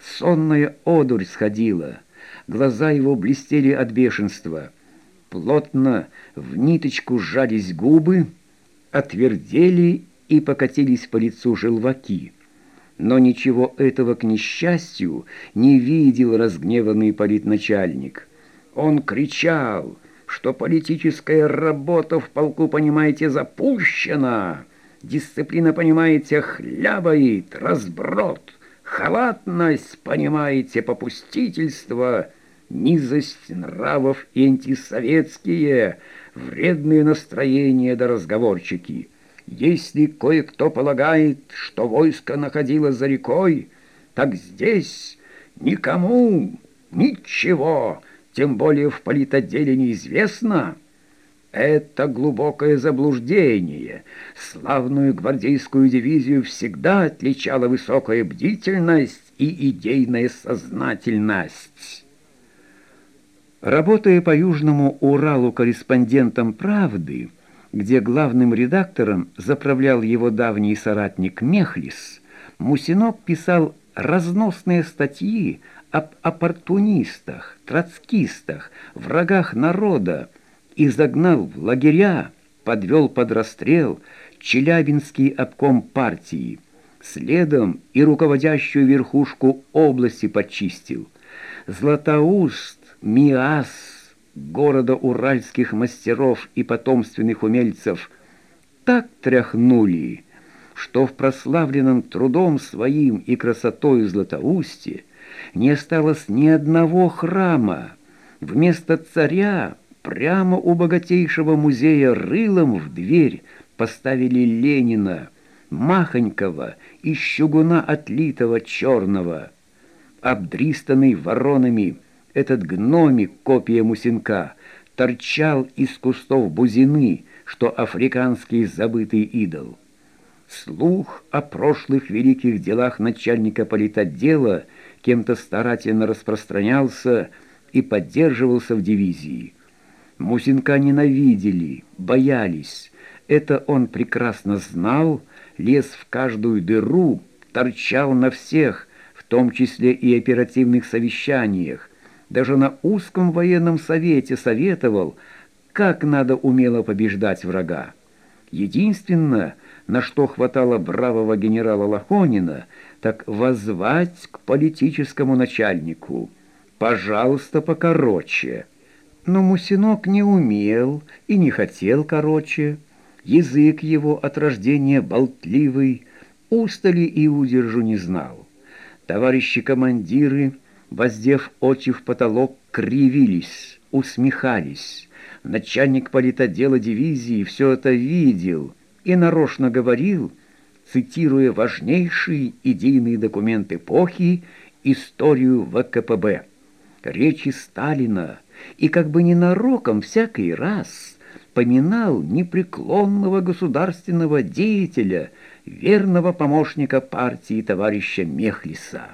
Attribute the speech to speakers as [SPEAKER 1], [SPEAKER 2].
[SPEAKER 1] Сонная одурь сходила, глаза его блестели от бешенства. Плотно в ниточку сжались губы, отвердели и покатились по лицу желваки. Но ничего этого, к несчастью, не видел разгневанный политначальник. Он кричал, что политическая работа в полку, понимаете, запущена. Дисциплина, понимаете, хлябает, разброд, халатность, понимаете, попустительство, низость нравов и антисоветские, вредные настроения да разговорчики — если кое-кто полагает, что войско находилось за рекой, так здесь никому ничего, тем более в политотделе неизвестно. Это глубокое заблуждение. Славную гвардейскую дивизию всегда отличала высокая бдительность и идейная сознательность. Работая по Южному Уралу корреспондентом «Правды», где главным редактором заправлял его давний соратник Мехлис, Мусинок писал разносные статьи об оппортунистах, троцкистах, врагах народа и загнал в лагеря, подвел под расстрел Челябинский обком партии, следом и руководящую верхушку области почистил. Златоуст, Миас, города уральских мастеров и потомственных умельцев так тряхнули, что в прославленном трудом своим и красотой Златоусте не осталось ни одного храма. Вместо царя прямо у богатейшего музея рылом в дверь поставили Ленина, махонького из чугуна отлитого черного, обдристанный воронами, этот гномик, копия Мусинка, торчал из кустов бузины, что африканский забытый идол. Слух о прошлых великих делах начальника политотдела кем-то старательно распространялся и поддерживался в дивизии. Мусинка ненавидели, боялись. Это он прекрасно знал, лез в каждую дыру, торчал на всех, в том числе и оперативных совещаниях, даже на узком военном совете советовал, как надо умело побеждать врага. Единственное, на что хватало бравого генерала Лохонина, так воззвать к политическому начальнику. «Пожалуйста, покороче». Но Мусинок не умел и не хотел короче. Язык его от рождения болтливый, устали и удержу не знал. Товарищи командиры воздев очи в потолок, кривились, усмехались. Начальник политодела дивизии все это видел и нарочно говорил, цитируя важнейший идейный документ эпохи «Историю ВКПБ». Речи Сталина и как бы ненароком всякий раз поминал непреклонного государственного деятеля, верного помощника партии товарища Мехлиса.